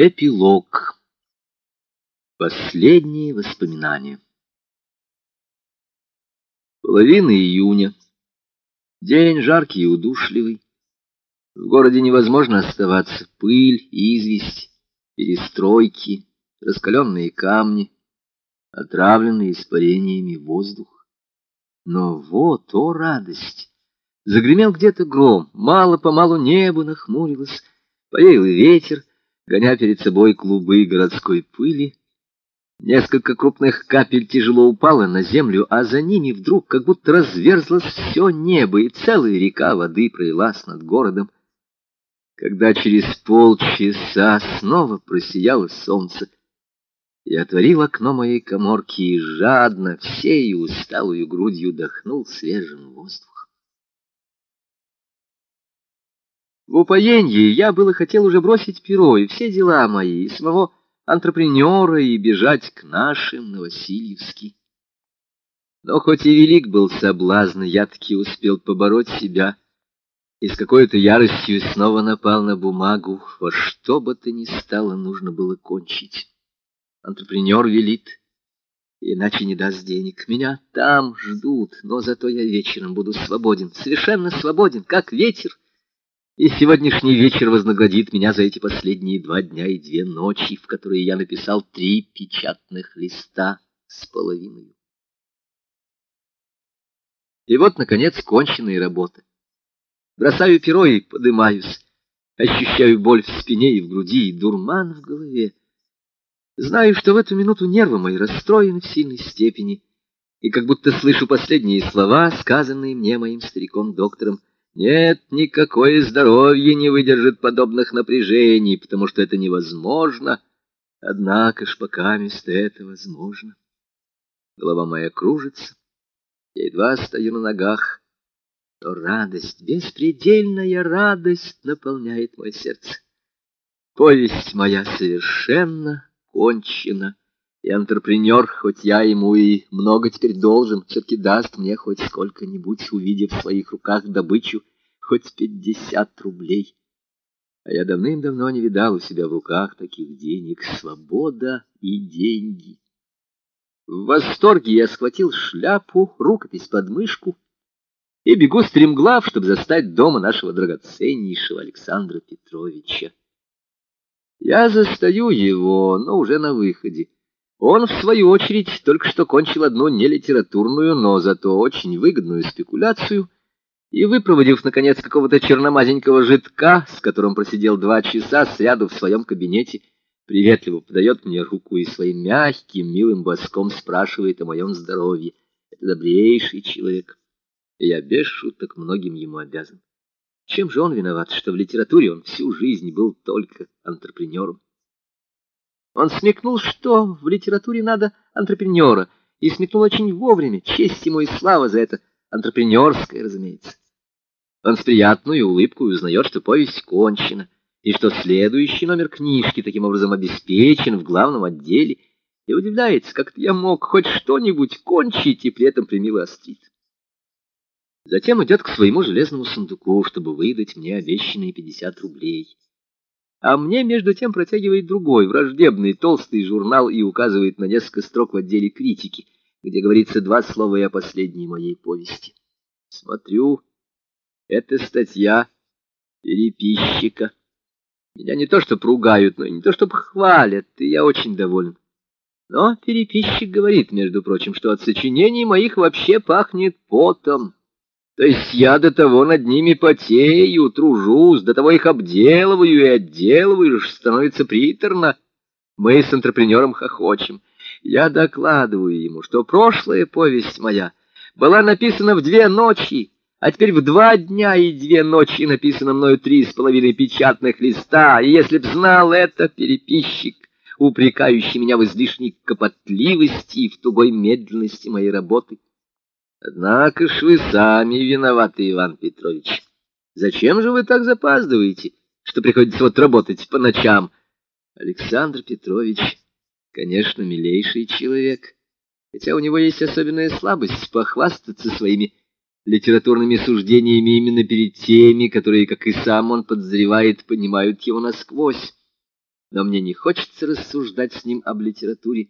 Эпилог. Последние воспоминания. Половина июня. День жаркий и удушливый. В городе невозможно оставаться. Пыль, известь, перестройки, раскаленные камни, отравленный испарениями воздух. Но вот, о радость! Загремел где-то гром, мало-помалу небо нахмурилось, повеял ветер, гоня перед собой клубы городской пыли. Несколько крупных капель тяжело упало на землю, а за ними вдруг как будто разверзлось все небо, и целая река воды пролилась над городом. Когда через полчаса снова просияло солнце, я отворил окно моей коморки и жадно, всей усталую грудью дохнул свежим воздухом. В упоении я было хотел уже бросить перо и все дела мои, и самого антрепренера, и бежать к нашим на. Но хоть и велик был соблазн, я таки успел побороть себя, и с какой-то яростью снова напал на бумагу, во что бы то ни стало, нужно было кончить. Антрепренер велит, иначе не даст денег. Меня там ждут, но зато я вечером буду свободен, совершенно свободен, как ветер, и сегодняшний вечер вознаградит меня за эти последние два дня и две ночи, в которые я написал три печатных листа с половиной. И вот, наконец, конченные работы. Бросаю перо и подымаюсь. Ощущаю боль в спине и в груди, и дурман в голове. Знаю, что в эту минуту нервы мои расстроены в сильной степени, и как будто слышу последние слова, сказанные мне моим стариком-доктором, нет, никакое здоровье не выдержит подобных напряжений, потому что это невозможно. Однако ж пока место это возможно. Голова моя кружится, я едва стою на ногах, но радость, беспредельная радость наполняет мое сердце. Повесть моя совершенно кончена, и антрепренер, хоть я ему и много теперь должен, все-таки даст мне хоть сколько-нибудь, увидев в своих руках добычу, хоть пятьдесят рублей. А я давным-давно не видал у себя в руках таких денег. Свобода и деньги. В восторге я схватил шляпу, рукопись под мышку и бегу стремглав, чтобы застать дома нашего драгоценнейшего Александра Петровича. Я застаю его, но уже на выходе. Он, в свою очередь, только что кончил одну нелитературную, но зато очень выгодную спекуляцию, и, выпроводив, наконец, какого-то черномазенького жидка, с которым просидел два часа сряду в своем кабинете, приветливо подает мне руку и своим мягким, милым боском спрашивает о моем здоровье. Это добрейший человек, я без шуток многим ему обязан. Чем же он виноват, что в литературе он всю жизнь был только антрепренером? Он смекнул, что в литературе надо антрепренера, и смекнул очень вовремя, честь ему и слава за это, антрепренерское, разумеется. Он с приятной улыбкой узнает, что повесть кончена, и что следующий номер книжки таким образом обеспечен в главном отделе, и удивляется, как я мог хоть что-нибудь кончить и при этом примило острит. Затем идет к своему железному сундуку, чтобы выдать мне обещанные пятьдесят рублей. А мне, между тем, протягивает другой, враждебный, толстый журнал и указывает на несколько строк в отделе критики, где говорится два слова и о последней моей повести. Смотрю, это статья переписчика. Меня не то что пругают, но и не то что хвалят, и я очень доволен. Но переписчик говорит, между прочим, что от сочинений моих вообще пахнет потом. То есть я до того над ними потею, тружусь, до того их обделываю и отделываю, что становится приторно. Мы с антрепренером хохочем. Я докладываю ему, что прошлая повесть моя была написана в две ночи, а теперь в два дня и две ночи написано мною три с половиной печатных листа, и если б знал это переписчик, упрекающий меня в излишней копотливости и в тугой медленности моей работы, Однако ж вы сами виноваты, Иван Петрович. Зачем же вы так запаздываете, что приходится вот работать по ночам? Александр Петрович, конечно, милейший человек, хотя у него есть особенная слабость похвастаться своими литературными суждениями именно перед теми, которые, как и сам он подозревает, понимают его насквозь. но мне не хочется рассуждать с ним об литературе,